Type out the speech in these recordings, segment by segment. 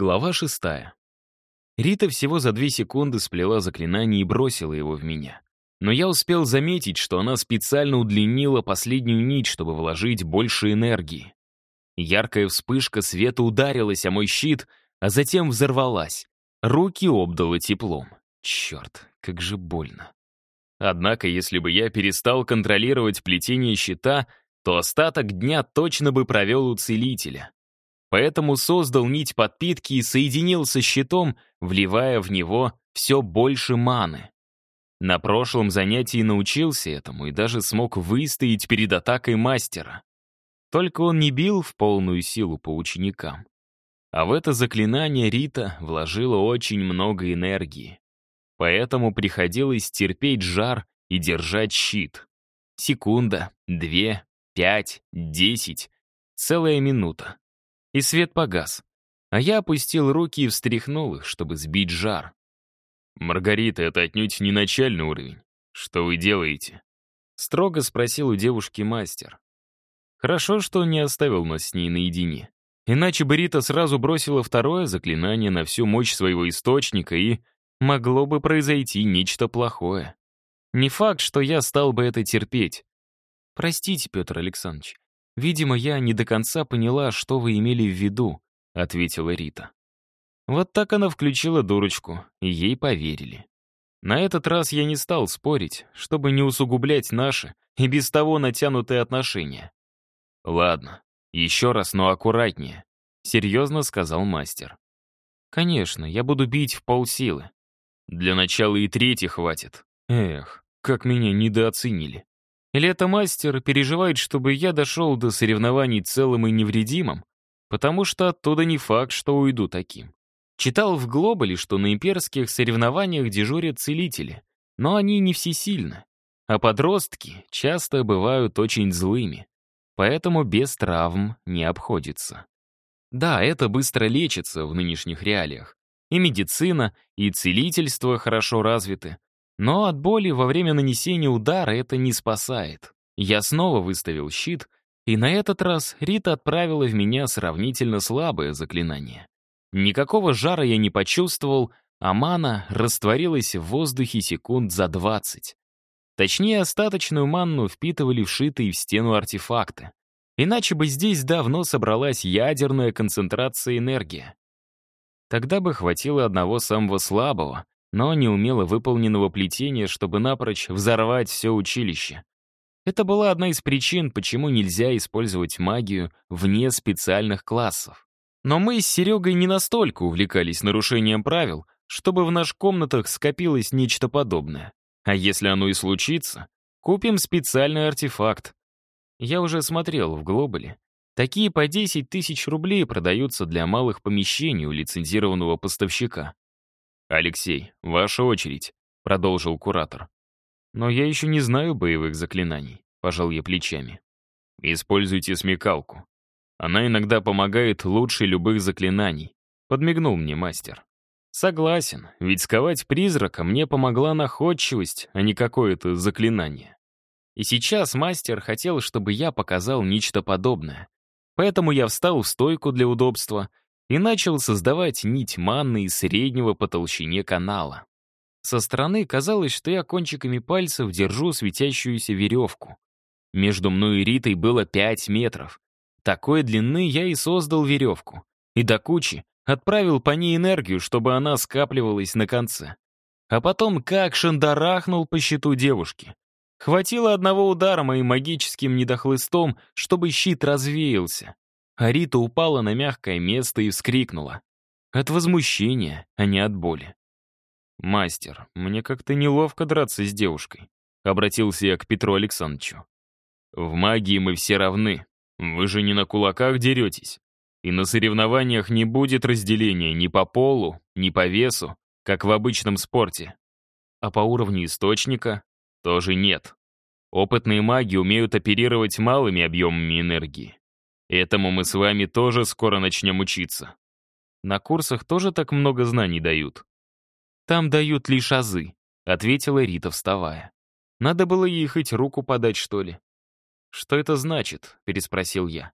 Глава шестая. Рита всего за две секунды сплела заклинание и бросила его в меня. Но я успел заметить, что она специально удлинила последнюю нить, чтобы вложить больше энергии. Яркая вспышка света ударилась о мой щит, а затем взорвалась. Руки обдало теплом. Черт, как же больно. Однако, если бы я перестал контролировать плетение щита, то остаток дня точно бы провел у целителя. Поэтому создал нить подпитки и соединил со щитом, вливая в него все больше маны. На прошлом занятии научился этому и даже смог выстоять перед атакой мастера. Только он не бил в полную силу по ученикам. А в это заклинание Рита вложила очень много энергии. Поэтому приходилось терпеть жар и держать щит. Секунда, две, пять, десять, целая минута и свет погас. А я опустил руки и встряхнул их, чтобы сбить жар. «Маргарита, это отнюдь не начальный уровень. Что вы делаете?» Строго спросил у девушки мастер. Хорошо, что он не оставил нас с ней наедине. Иначе бы Рита сразу бросила второе заклинание на всю мощь своего источника, и могло бы произойти нечто плохое. Не факт, что я стал бы это терпеть. Простите, Петр Александрович, «Видимо, я не до конца поняла, что вы имели в виду», — ответила Рита. Вот так она включила дурочку, и ей поверили. На этот раз я не стал спорить, чтобы не усугублять наши и без того натянутые отношения. «Ладно, еще раз, но аккуратнее», — серьезно сказал мастер. «Конечно, я буду бить в полсилы. Для начала и трети хватит. Эх, как меня недооценили. Или это мастер переживает, чтобы я дошел до соревнований целым и невредимым? Потому что оттуда не факт, что уйду таким. Читал в Глобале, что на имперских соревнованиях дежурят целители, но они не всесильны. А подростки часто бывают очень злыми, поэтому без травм не обходится. Да, это быстро лечится в нынешних реалиях. И медицина, и целительство хорошо развиты, но от боли во время нанесения удара это не спасает. Я снова выставил щит, и на этот раз Рита отправила в меня сравнительно слабое заклинание. Никакого жара я не почувствовал, а мана растворилась в воздухе секунд за 20. Точнее, остаточную манну впитывали вшитые в стену артефакты. Иначе бы здесь давно собралась ядерная концентрация энергии. Тогда бы хватило одного самого слабого, но неумело выполненного плетения, чтобы напрочь взорвать все училище. Это была одна из причин, почему нельзя использовать магию вне специальных классов. Но мы с Серегой не настолько увлекались нарушением правил, чтобы в наших комнатах скопилось нечто подобное. А если оно и случится, купим специальный артефакт. Я уже смотрел в Глобале. Такие по 10 тысяч рублей продаются для малых помещений у лицензированного поставщика. «Алексей, ваша очередь», — продолжил куратор. «Но я еще не знаю боевых заклинаний», — пожал я плечами. «Используйте смекалку. Она иногда помогает лучше любых заклинаний», — подмигнул мне мастер. «Согласен, ведь сковать призрака мне помогла находчивость, а не какое-то заклинание. И сейчас мастер хотел, чтобы я показал нечто подобное. Поэтому я встал в стойку для удобства и начал создавать нить манны из среднего по толщине канала. Со стороны казалось, что я кончиками пальцев держу светящуюся веревку. Между мной и Ритой было 5 метров. Такой длины я и создал веревку. И до кучи отправил по ней энергию, чтобы она скапливалась на конце. А потом как шандарахнул по щиту девушки. Хватило одного удара моим магическим недохлыстом, чтобы щит развеялся. А Рита упала на мягкое место и вскрикнула. От возмущения, а не от боли. «Мастер, мне как-то неловко драться с девушкой», — обратился я к Петру Александровичу. «В магии мы все равны. Вы же не на кулаках деретесь. И на соревнованиях не будет разделения ни по полу, ни по весу, как в обычном спорте. А по уровню источника тоже нет. Опытные маги умеют оперировать малыми объемами энергии. Этому мы с вами тоже скоро начнем учиться. На курсах тоже так много знаний дают. Там дают лишь азы, ответила Рита, вставая. Надо было ей хоть руку подать, что ли. Что это значит? переспросил я.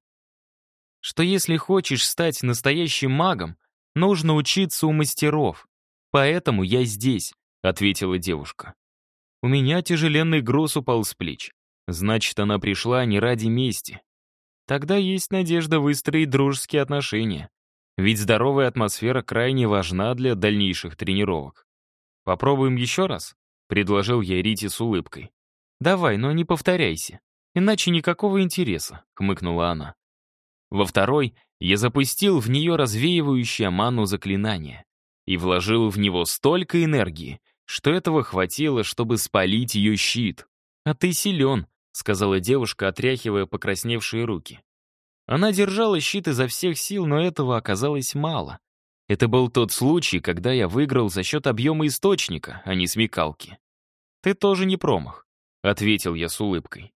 Что если хочешь стать настоящим магом, Нужно учиться у мастеров. Поэтому я здесь», — ответила девушка. У меня тяжеленный груз упал с плеч. Значит, она пришла не ради мести. Тогда есть надежда выстроить дружеские отношения. Ведь здоровая атмосфера крайне важна для дальнейших тренировок. «Попробуем еще раз?» — предложил я Рите с улыбкой. «Давай, но не повторяйся. Иначе никакого интереса», — хмыкнула она. Во второй я запустил в нее развеивающее ману заклинание и вложил в него столько энергии, что этого хватило, чтобы спалить ее щит. «А ты силен», — сказала девушка, отряхивая покрасневшие руки. Она держала щит изо всех сил, но этого оказалось мало. Это был тот случай, когда я выиграл за счет объема источника, а не смекалки. «Ты тоже не промах», — ответил я с улыбкой.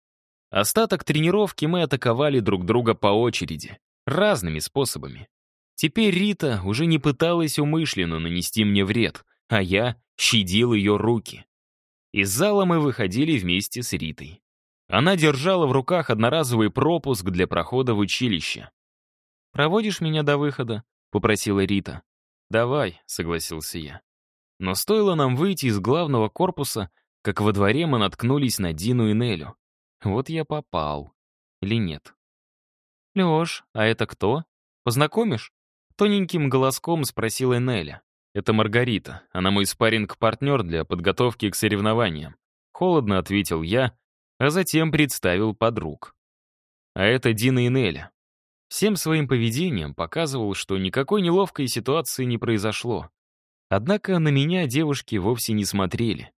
Остаток тренировки мы атаковали друг друга по очереди, разными способами. Теперь Рита уже не пыталась умышленно нанести мне вред, а я щадил ее руки. Из зала мы выходили вместе с Ритой. Она держала в руках одноразовый пропуск для прохода в училище. «Проводишь меня до выхода?» — попросила Рита. «Давай», — согласился я. Но стоило нам выйти из главного корпуса, как во дворе мы наткнулись на Дину и Нелю. Вот я попал. Или нет? «Лёш, а это кто? Познакомишь?» Тоненьким голоском спросила Неля. «Это Маргарита. Она мой спарринг-партнер для подготовки к соревнованиям». Холодно ответил я, а затем представил подруг. А это Дина и Неля. Всем своим поведением показывал, что никакой неловкой ситуации не произошло. Однако на меня девушки вовсе не смотрели.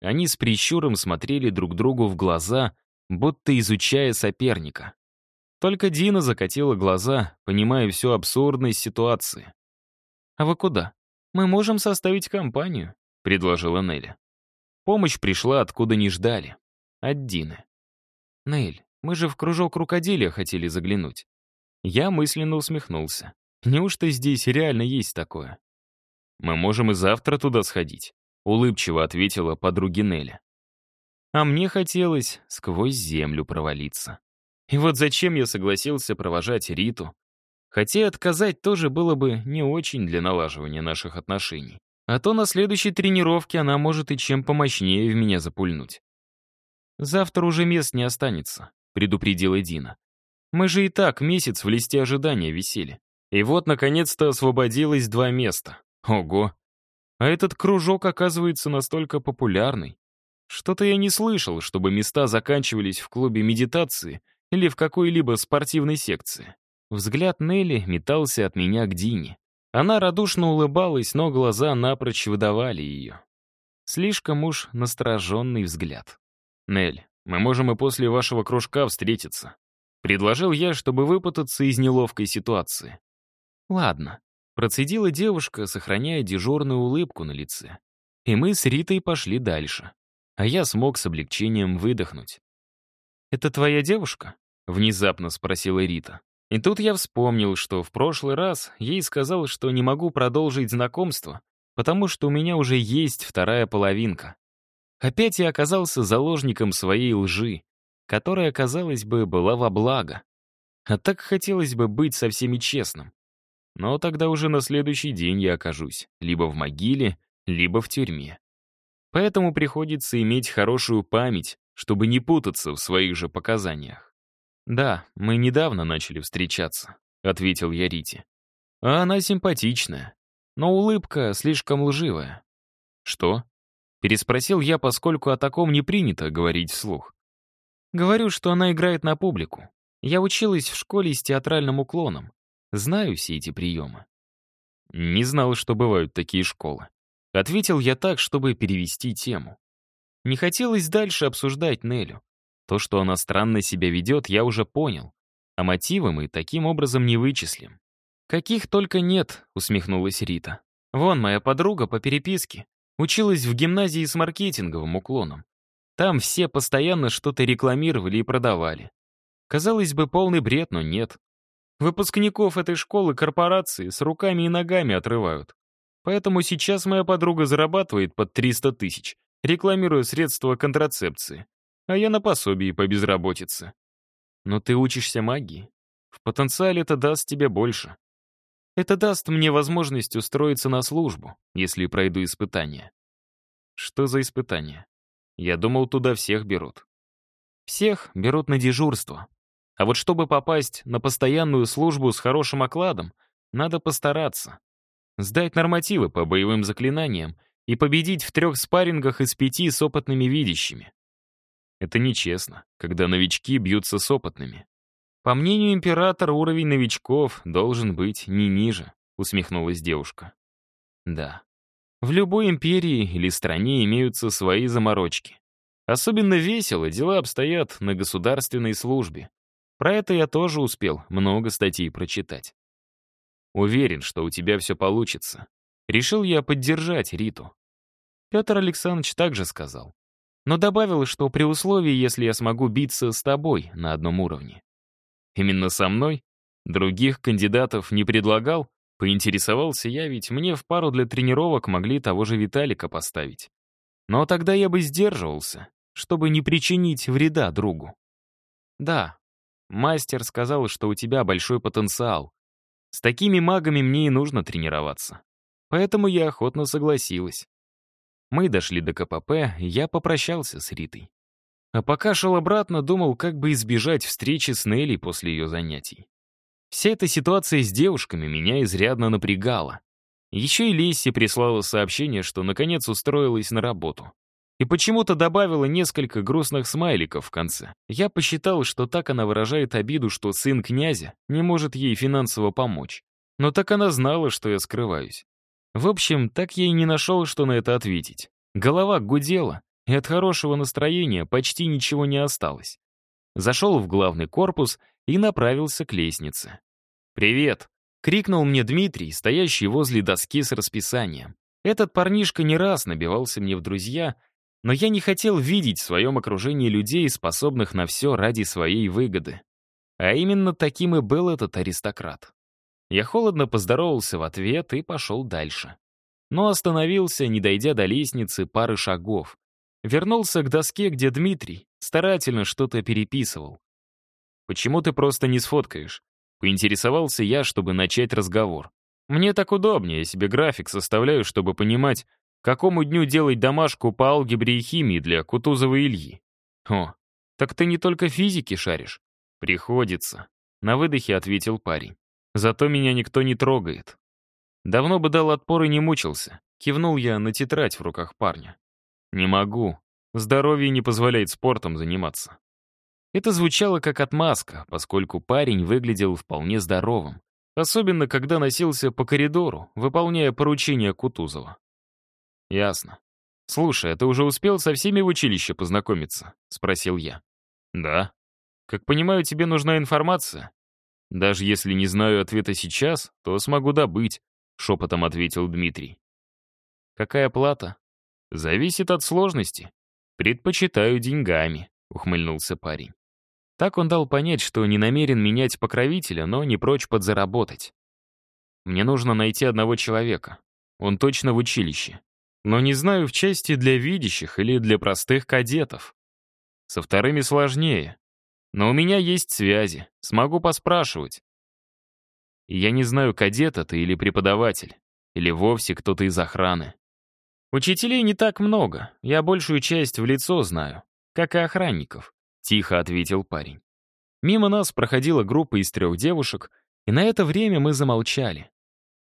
Они с прищуром смотрели друг другу в глаза, будто изучая соперника. Только Дина закатила глаза, понимая всю абсурдность ситуации. «А вы куда? Мы можем составить компанию», — предложила Нелли. Помощь пришла, откуда не ждали. От Дины. «Нель, мы же в кружок рукоделия хотели заглянуть». Я мысленно усмехнулся. Неужто здесь реально есть такое? «Мы можем и завтра туда сходить», — улыбчиво ответила подруге Нелли. А мне хотелось сквозь землю провалиться. И вот зачем я согласился провожать Риту? Хотя отказать тоже было бы не очень для налаживания наших отношений. А то на следующей тренировке она может и чем помощнее в меня запульнуть. «Завтра уже мест не останется», — предупредила Дина. «Мы же и так месяц в листе ожидания висели. И вот, наконец-то, освободилось два места. Ого! А этот кружок оказывается настолько популярный. Что-то я не слышал, чтобы места заканчивались в клубе медитации или в какой-либо спортивной секции. Взгляд Нелли метался от меня к Дине. Она радушно улыбалась, но глаза напрочь выдавали ее. Слишком уж настороженный взгляд. «Нель, мы можем и после вашего кружка встретиться», Предложил я, чтобы выпутаться из неловкой ситуации. «Ладно», — процедила девушка, сохраняя дежурную улыбку на лице. И мы с Ритой пошли дальше а я смог с облегчением выдохнуть. «Это твоя девушка?» — внезапно спросила Рита. И тут я вспомнил, что в прошлый раз ей сказал, что не могу продолжить знакомство, потому что у меня уже есть вторая половинка. Опять я оказался заложником своей лжи, которая, казалось бы, была во благо. А так хотелось бы быть со всеми честным. Но тогда уже на следующий день я окажусь либо в могиле, либо в тюрьме. Поэтому приходится иметь хорошую память, чтобы не путаться в своих же показаниях. «Да, мы недавно начали встречаться», — ответил я Рите. «А она симпатичная, но улыбка слишком лживая». «Что?» — переспросил я, поскольку о таком не принято говорить вслух. «Говорю, что она играет на публику. Я училась в школе с театральным уклоном. Знаю все эти приемы». Не знал, что бывают такие школы. Ответил я так, чтобы перевести тему. Не хотелось дальше обсуждать Нелю. То, что она странно себя ведет, я уже понял. А мотивы мы таким образом не вычислим. «Каких только нет», — усмехнулась Рита. «Вон моя подруга по переписке. Училась в гимназии с маркетинговым уклоном. Там все постоянно что-то рекламировали и продавали. Казалось бы, полный бред, но нет. Выпускников этой школы корпорации с руками и ногами отрывают. Поэтому сейчас моя подруга зарабатывает под 300 тысяч, рекламируя средства контрацепции. А я на пособии по безработице. Но ты учишься магии. В потенциале это даст тебе больше. Это даст мне возможность устроиться на службу, если пройду испытание. Что за испытание? Я думал, туда всех берут. Всех берут на дежурство. А вот чтобы попасть на постоянную службу с хорошим окладом, надо постараться. Сдать нормативы по боевым заклинаниям и победить в трех спаррингах из пяти с опытными видящими. Это нечестно, когда новички бьются с опытными. По мнению императора, уровень новичков должен быть не ниже, усмехнулась девушка. Да. В любой империи или стране имеются свои заморочки. Особенно весело дела обстоят на государственной службе. Про это я тоже успел много статей прочитать. Уверен, что у тебя все получится. Решил я поддержать Риту. Петр Александрович также сказал. Но добавил, что при условии, если я смогу биться с тобой на одном уровне. Именно со мной? Других кандидатов не предлагал? Поинтересовался я, ведь мне в пару для тренировок могли того же Виталика поставить. Но тогда я бы сдерживался, чтобы не причинить вреда другу. Да, мастер сказал, что у тебя большой потенциал. С такими магами мне и нужно тренироваться. Поэтому я охотно согласилась. Мы дошли до КПП, я попрощался с Ритой. А пока шел обратно, думал, как бы избежать встречи с Нелли после ее занятий. Вся эта ситуация с девушками меня изрядно напрягала. Еще и Лесси прислала сообщение, что наконец устроилась на работу. И почему-то добавила несколько грустных смайликов в конце. Я посчитал, что так она выражает обиду, что сын князя не может ей финансово помочь. Но так она знала, что я скрываюсь. В общем, так я и не нашел, что на это ответить. Голова гудела, и от хорошего настроения почти ничего не осталось. Зашел в главный корпус и направился к лестнице. «Привет!» — крикнул мне Дмитрий, стоящий возле доски с расписанием. Этот парнишка не раз набивался мне в друзья, но я не хотел видеть в своем окружении людей, способных на все ради своей выгоды. А именно таким и был этот аристократ. Я холодно поздоровался в ответ и пошел дальше. Но остановился, не дойдя до лестницы пары шагов. Вернулся к доске, где Дмитрий старательно что-то переписывал. «Почему ты просто не сфоткаешь?» Поинтересовался я, чтобы начать разговор. «Мне так удобнее, я себе график составляю, чтобы понимать, какому дню делать домашку по алгебре и химии для Кутузова Ильи». «О, так ты не только физики шаришь?» «Приходится», — на выдохе ответил парень. «Зато меня никто не трогает». Давно бы дал отпор и не мучился. Кивнул я на тетрадь в руках парня. «Не могу. Здоровье не позволяет спортом заниматься». Это звучало как отмазка, поскольку парень выглядел вполне здоровым. Особенно, когда носился по коридору, выполняя поручения Кутузова. «Ясно. Слушай, а ты уже успел со всеми в училище познакомиться?» — спросил я. «Да. Как понимаю, тебе нужна информация?» «Даже если не знаю ответа сейчас, то смогу добыть», — шепотом ответил Дмитрий. «Какая плата?» «Зависит от сложности. Предпочитаю деньгами», — ухмыльнулся парень. Так он дал понять, что не намерен менять покровителя, но не прочь подзаработать. «Мне нужно найти одного человека. Он точно в училище. Но не знаю, в части для видящих или для простых кадетов. Со вторыми сложнее. Но у меня есть связи, смогу поспрашивать. Я не знаю, кадет это или преподаватель, или вовсе кто-то из охраны. «Учителей не так много, я большую часть в лицо знаю, как и охранников», — тихо ответил парень. Мимо нас проходила группа из трех девушек, и на это время мы замолчали.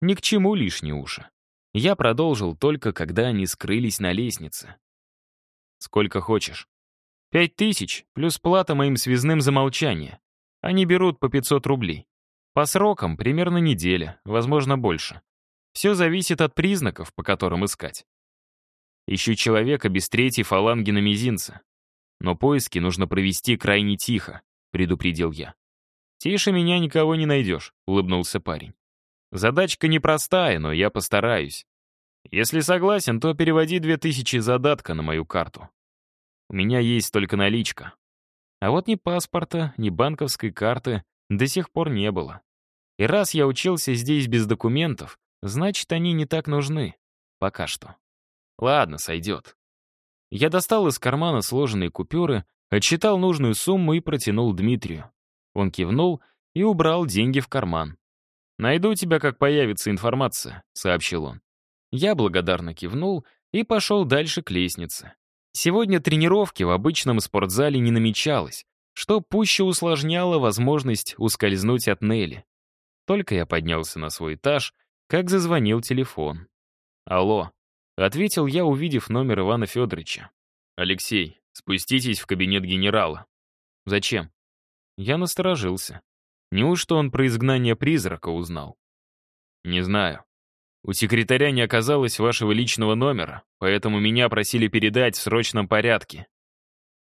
Ни к чему лишние уши. Я продолжил только, когда они скрылись на лестнице. «Сколько хочешь?» «Пять тысяч, плюс плата моим связным за молчание. Они берут по 500 рублей. По срокам примерно неделя, возможно, больше. Все зависит от признаков, по которым искать. Ищу человека без третьей фаланги на мизинце. Но поиски нужно провести крайне тихо, предупредил я. «Тише меня никого не найдешь», — улыбнулся парень. «Задачка непростая, но я постараюсь. Если согласен, то переводи две тысячи задатка на мою карту. У меня есть только наличка. А вот ни паспорта, ни банковской карты до сих пор не было. И раз я учился здесь без документов, значит, они не так нужны. Пока что. Ладно, сойдет. Я достал из кармана сложенные купюры, отсчитал нужную сумму и протянул Дмитрию. Он кивнул и убрал деньги в карман. «Найду тебя, как появится информация», — сообщил он. Я благодарно кивнул и пошел дальше к лестнице. Сегодня тренировки в обычном спортзале не намечалось, что пуще усложняло возможность ускользнуть от Нелли. Только я поднялся на свой этаж, как зазвонил телефон. «Алло», — ответил я, увидев номер Ивана Федоровича. «Алексей, спуститесь в кабинет генерала». «Зачем?» Я насторожился. Неужто он про изгнание призрака узнал? «Не знаю. У секретаря не оказалось вашего личного номера, поэтому меня просили передать в срочном порядке».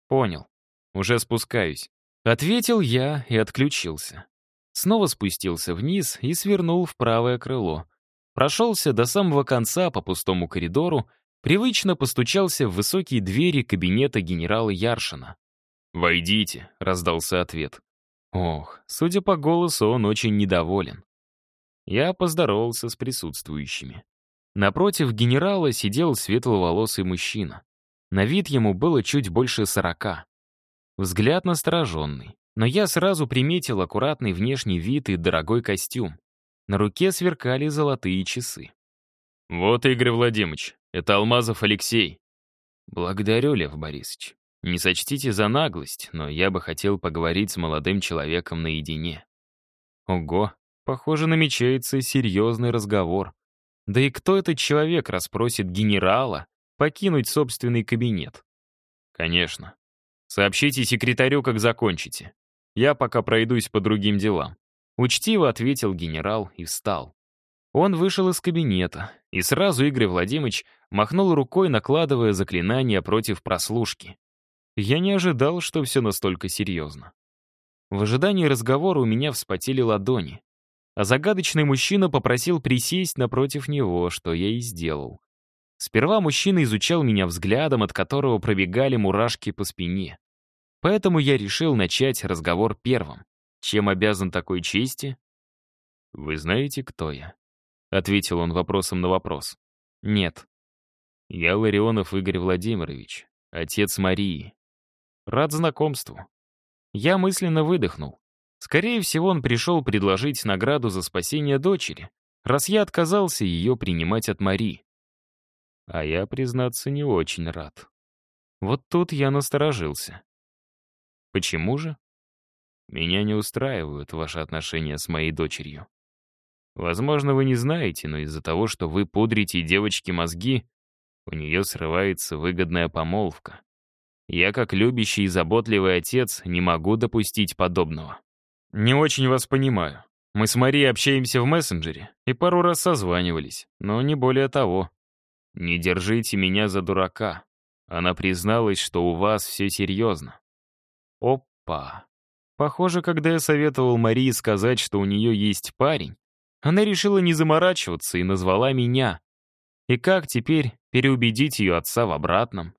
«Понял. Уже спускаюсь». Ответил я и отключился. Снова спустился вниз и свернул в правое крыло. Прошелся до самого конца по пустому коридору, привычно постучался в высокие двери кабинета генерала Яршина. «Войдите», — раздался ответ. Ох, судя по голосу, он очень недоволен. Я поздоровался с присутствующими. Напротив генерала сидел светловолосый мужчина. На вид ему было чуть больше сорока. Взгляд настороженный, но я сразу приметил аккуратный внешний вид и дорогой костюм. На руке сверкали золотые часы. «Вот, Игорь Владимирович, это Алмазов Алексей». «Благодарю, Лев Борисович. Не сочтите за наглость, но я бы хотел поговорить с молодым человеком наедине». Ого, похоже, намечается серьезный разговор. Да и кто этот человек расспросит генерала покинуть собственный кабинет? Конечно. Сообщите секретарю, как закончите. Я пока пройдусь по другим делам. Учтиво ответил генерал и встал. Он вышел из кабинета, и сразу Игорь Владимирович махнул рукой, накладывая заклинание против прослушки. Я не ожидал, что все настолько серьезно. В ожидании разговора у меня вспотели ладони, а загадочный мужчина попросил присесть напротив него, что я и сделал. Сперва мужчина изучал меня взглядом, от которого пробегали мурашки по спине. Поэтому я решил начать разговор первым. Чем обязан такой чести? «Вы знаете, кто я?» — ответил он вопросом на вопрос. «Нет». «Я Ларионов Игорь Владимирович, отец Марии. Рад знакомству». Я мысленно выдохнул. Скорее всего, он пришел предложить награду за спасение дочери, раз я отказался ее принимать от Марии. А я, признаться, не очень рад. Вот тут я насторожился. Почему же? Меня не устраивают ваши отношения с моей дочерью. Возможно, вы не знаете, но из-за того, что вы пудрите девочке мозги, у нее срывается выгодная помолвка. Я, как любящий и заботливый отец, не могу допустить подобного. Не очень вас понимаю. Мы с Марией общаемся в мессенджере и пару раз созванивались, но не более того. Не держите меня за дурака. Она призналась, что у вас все серьезно. Опа. Похоже, когда я советовал Марии сказать, что у нее есть парень, она решила не заморачиваться и назвала меня. И как теперь переубедить ее отца в обратном?